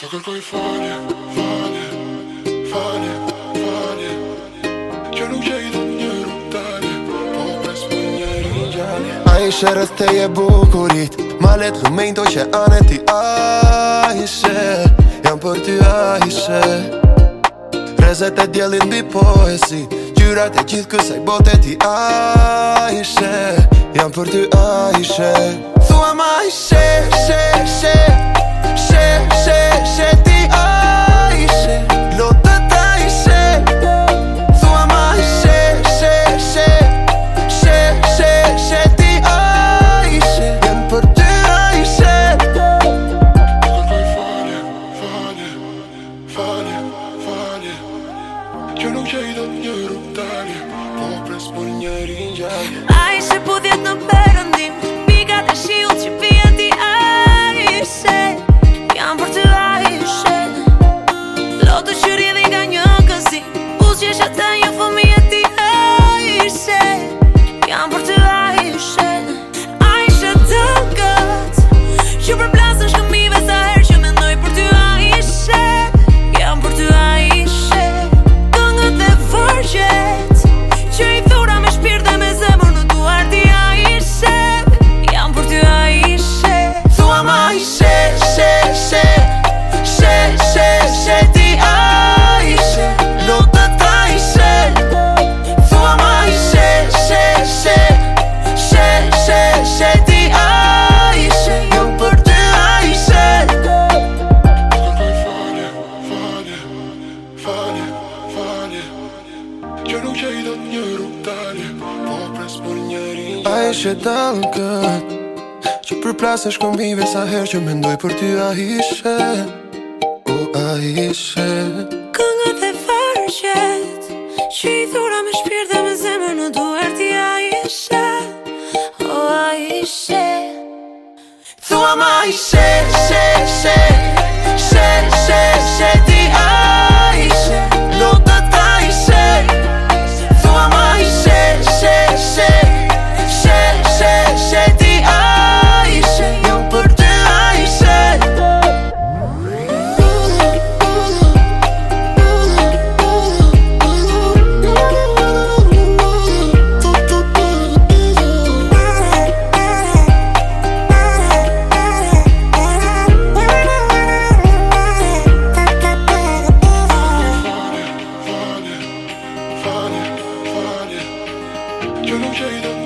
Të kërkoj të i fanje, fanje, fanje, fanje Që nuk që i dhëm një rëptanje Po pes për një rëgjani A i shërës të je bukurit Ma letë mejnë to që anë ti A i shë Jam për ty a i shë Rezet e djelin bi poesi Gjyrat e gjithë kësaj bote ti A i shë Jam për ty a i shë Thua ma i shë, shë, shë Io non c'è da niente, Popre spugneriglia A e shë dalën këtë Që për plasë është sa herë që mendoj për ty a ishe O a ishe Këngët e farë qëtë Që i thura me shpirë dhe me zemër në duer ti a ishe O a ishe Thua ma ishe, ishe de um jeito